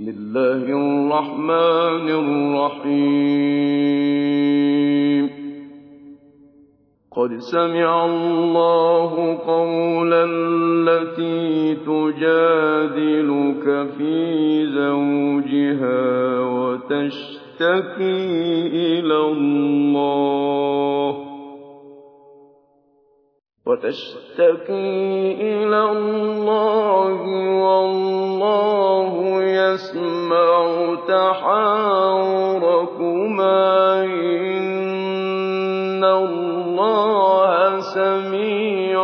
بسم الله الرحمن الرحيم قد سمع الله قول التي تجادلك في زوجها وتشتكي إلى الله وتشتكي إلى الله والله يسمع تحاوركما إن الله سميع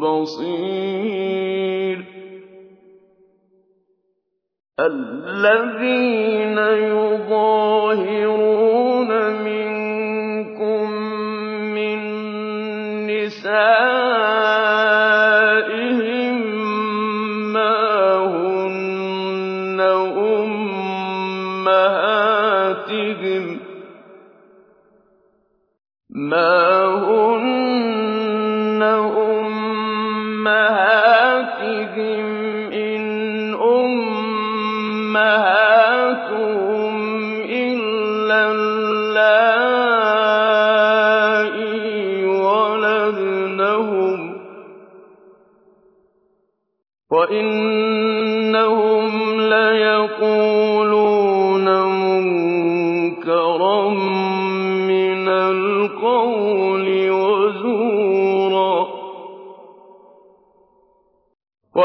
بصير. الذين يظاهرون أمهاتهم إن أمهاتهم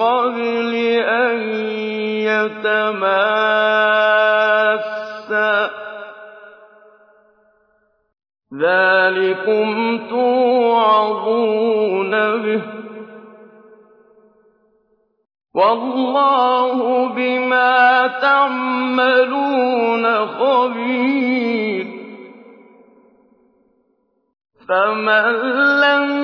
قبل أن يتماسا ذلكم توعظون به. والله بما تعملون خبير. فمن لم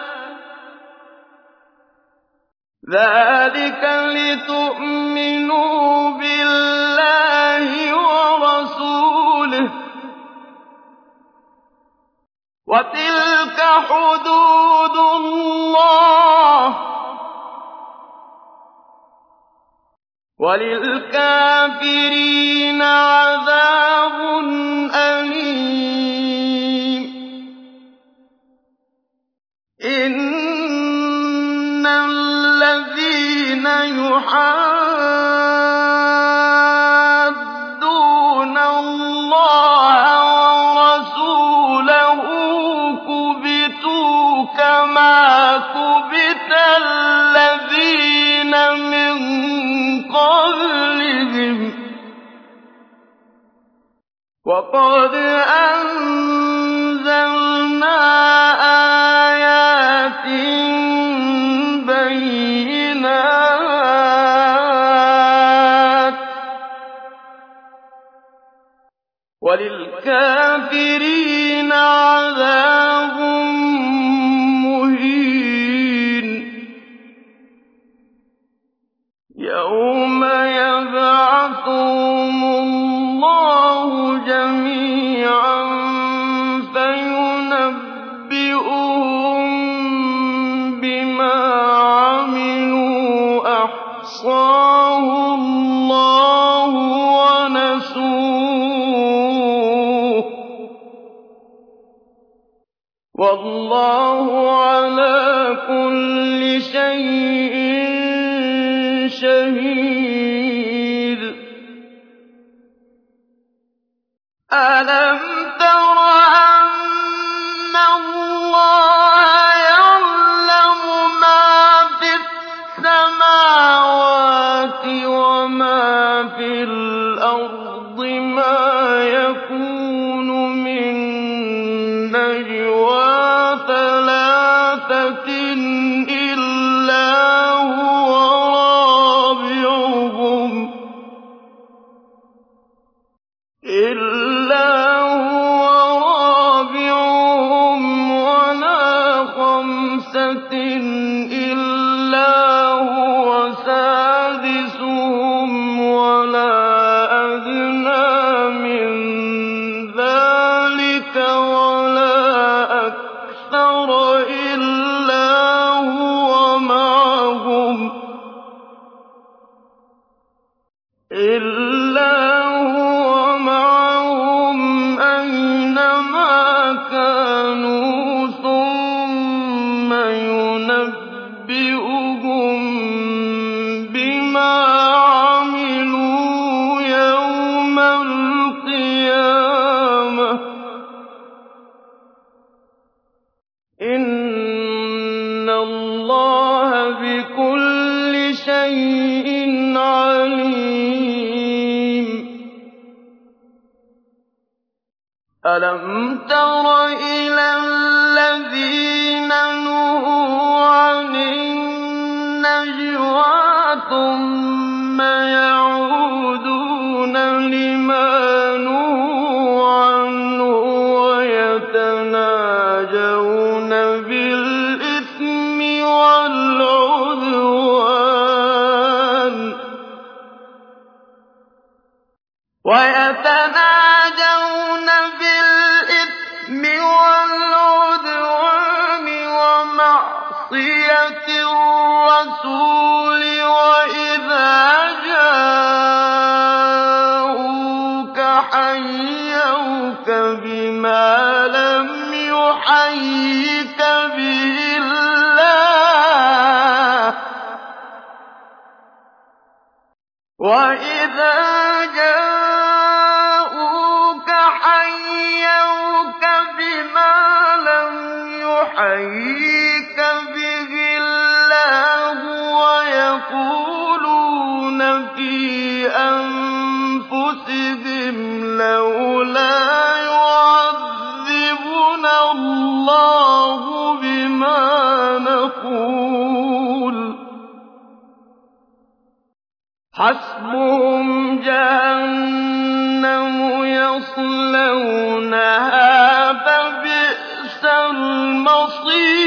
ذلك لتؤمنوا بالله ورسوله. وتلك حدود الله. وللكافرين عذاب أليم. الله ورسوله كبتوا كما كبت الذين من قبلهم. وقد أنزلنا آيات وللكافرين والله على كل شيء شهيد. ألم حسبهم جهنم يصلونها فبئس المصير.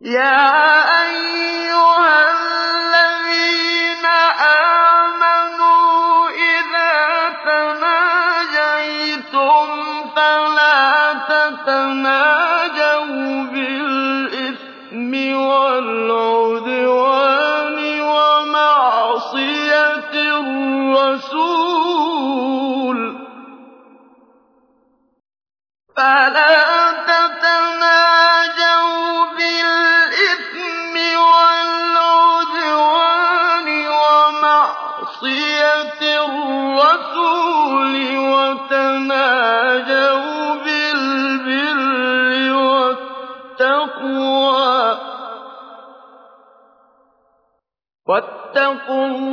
يا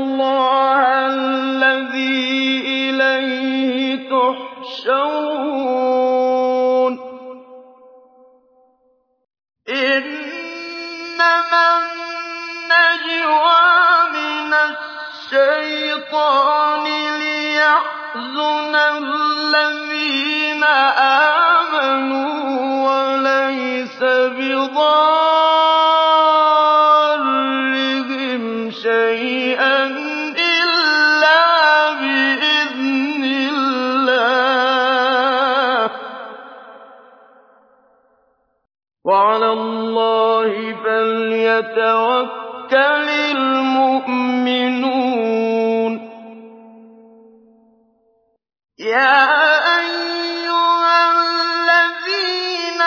اللَّهَ الَّذِي إِلَيْهِ تُحْشَرُونَ. وعلى الله فليتوكل المؤمنون. يا أيها الذين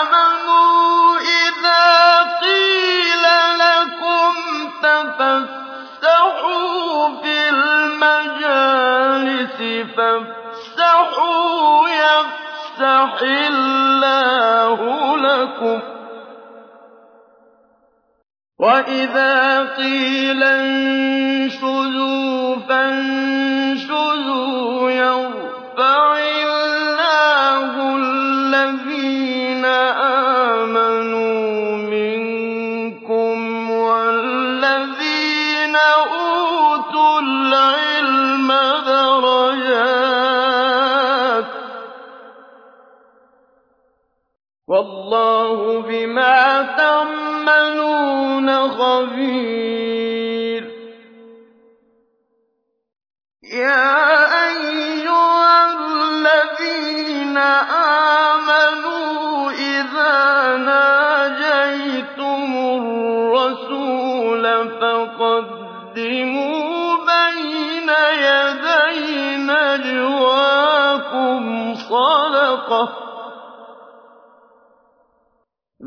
آمنوا إذا قيل لكم تفسحوا في المجالس فافسحوا يفسح الله لَكُمْ ۖ وَإِذَا قِيلَ انشُزُوا يَرْفَعِ وَاللَّهُ بِمَا تَعْمَلُونَ خَبِيرٌ.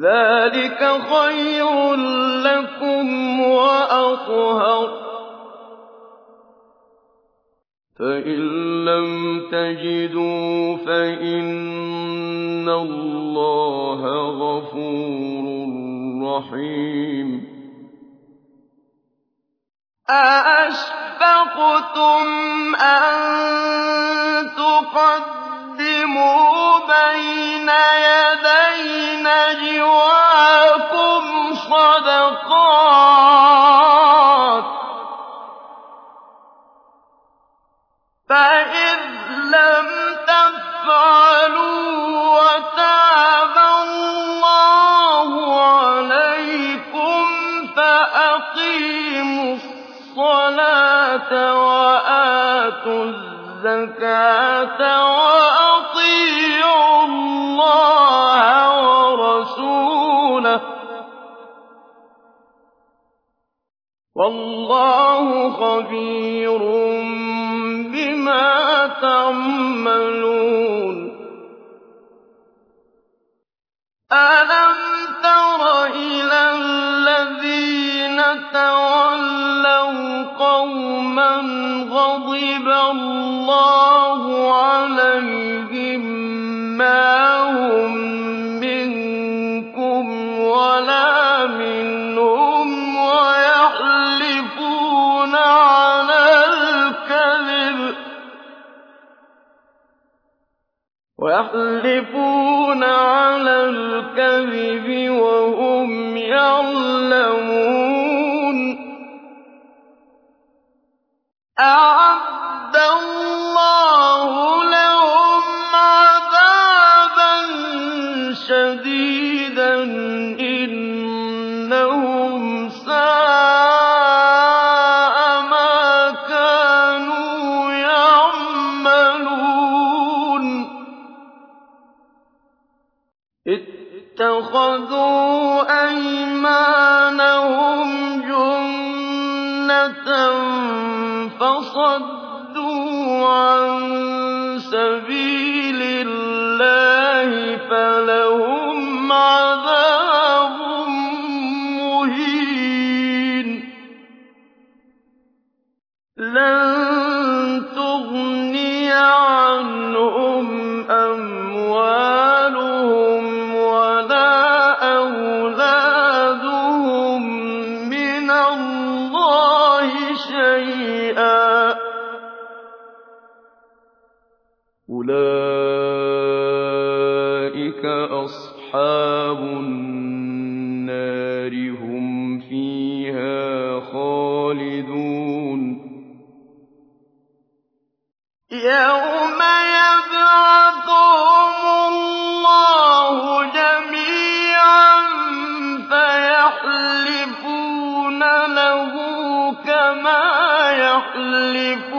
ذَٰلِكَ خَيْرٌ لَّكُمْ وَأَطْهَرُ ۚ. فَإِن لَّمْ تَجِدُوا فَإِنَّ اللَّهَ غَفُورٌ رَّحِيمٌ. أَأَشْفَقْتُمْ أَن تُقَدِّمُوا بَيْنَ يَدَيْ نَجْوَاكُمْ صَدَقَاتٍ ۚ. فَإِذْ لَمْ تَفْعَلُوا وَتَابَ اللَّهُ عَلَيْكُمْ فَأَقِيمُوا الصَّلَاةَ وَآتُوا الزَّكَاةَ وَاللَّهُ خَبِيرٌ بِمَا تَعْمَلُونَ. أَلَمْ تَرَ إِلَى الَّذِينَ تَوَلَّوْا قَوْمًا غَضِبَ اللَّهُ وَيَحْلِفُونَ قد أُولَٰئِكَ أَصْحَابُ النَّارِ ۖ هُمْ فِيهَا خَالِدُونَ يَوْمَ يَبْعَثُهُمُ اللَّهُ جَمِيعًا فَيَحْلِفُونَ لَهُ كَمَا يَحْلِفُونَ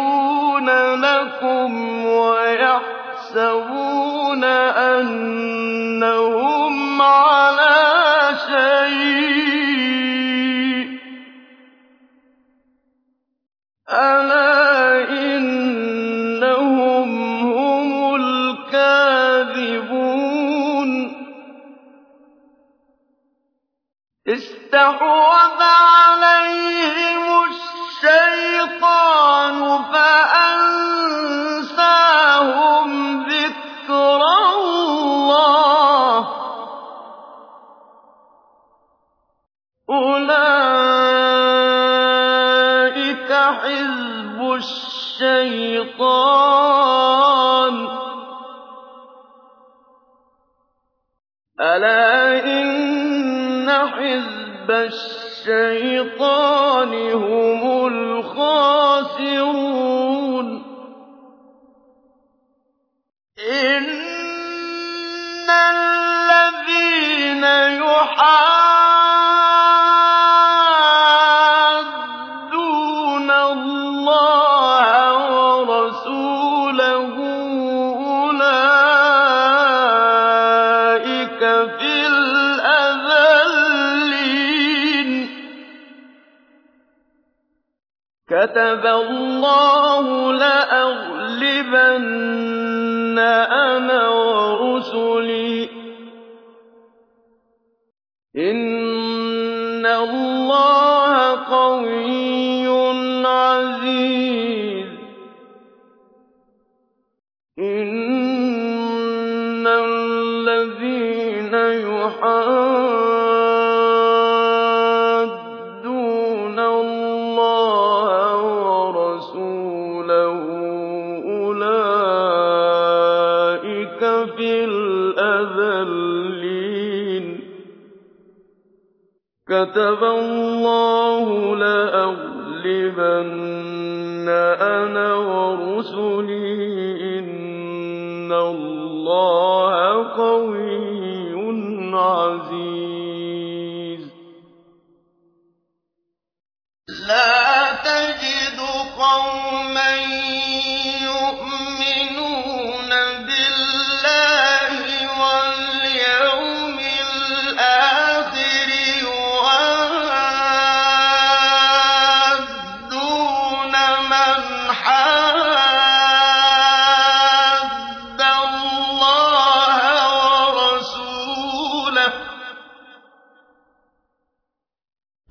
كَتَبَ اللَّهُ لَأَغْلِبَنَّ أَنَا وَرُسُلِي ۚ. إِنَّ اللَّهَ قَوِيٌّ كَتَبَ اللَّهُ لَأَغْلِبَنَّ أَنَا وَرُسُلِي ۚ إِنَّ اللَّهَ قَوِيٌّ عَزِيزٌ.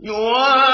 有啊